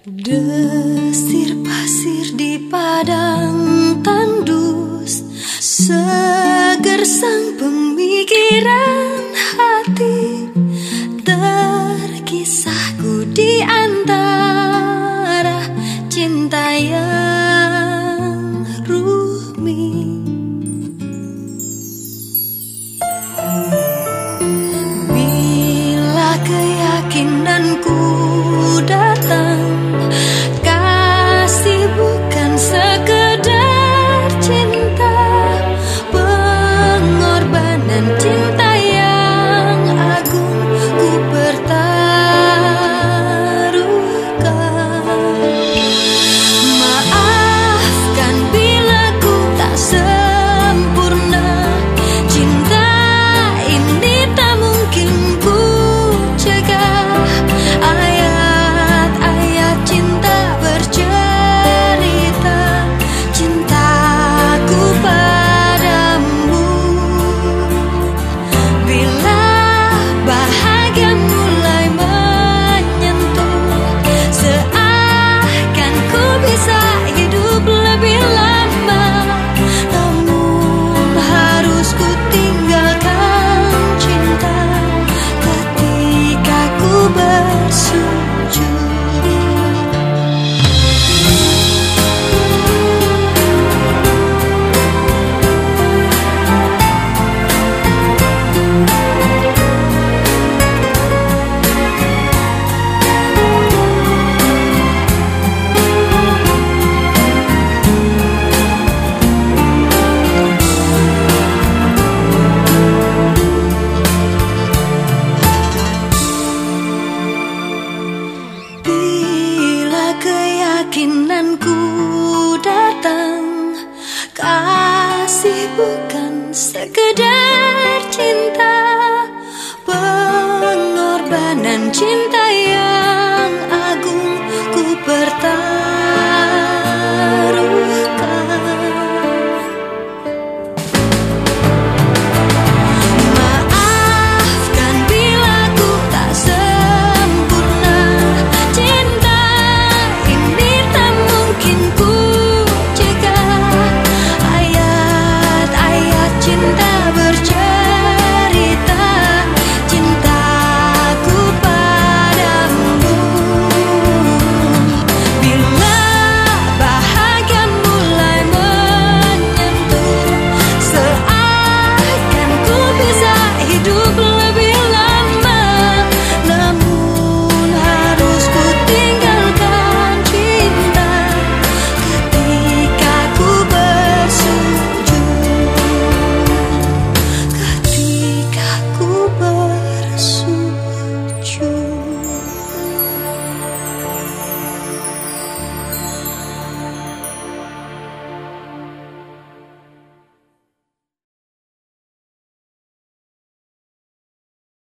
Desir pasir di padang tandus Seger sang pemikiran hati. Terkisahku di antara keyakinanku datang. Kasih bukan sekedar cinta.